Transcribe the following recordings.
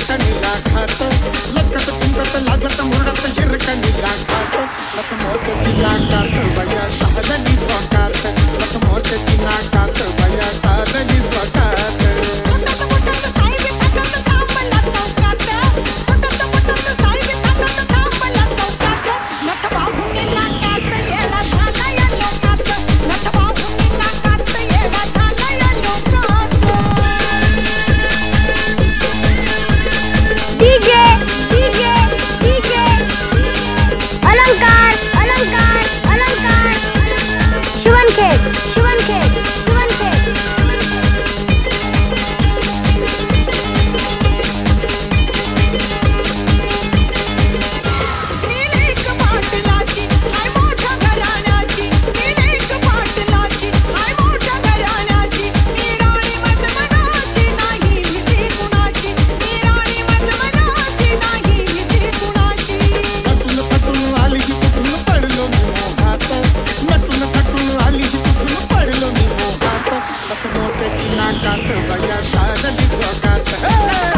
चिरकणी राखातो लटकत कुंकत लाजत मुरडत चिरकणी राखातो लत मोत्याची लागात बया காத்து பையா சாதனி போக்காத்து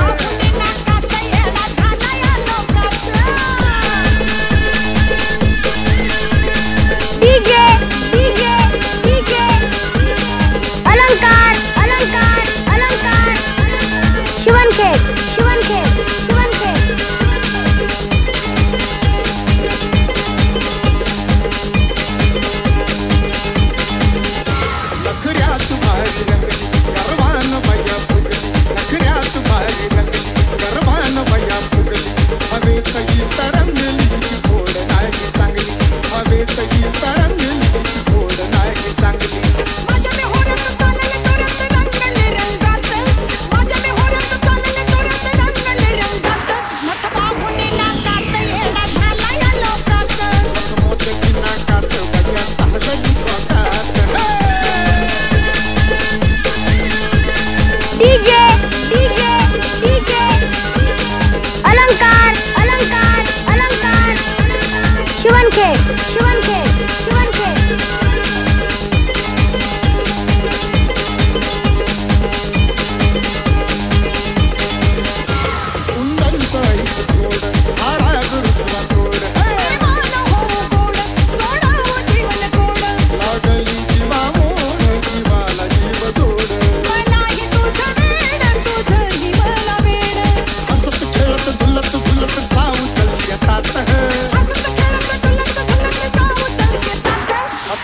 हवेतही तरंगली गोड संगली चांगली हवेतही तरंगली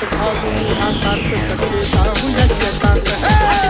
भागू हाथ हाथ कटे साहू यश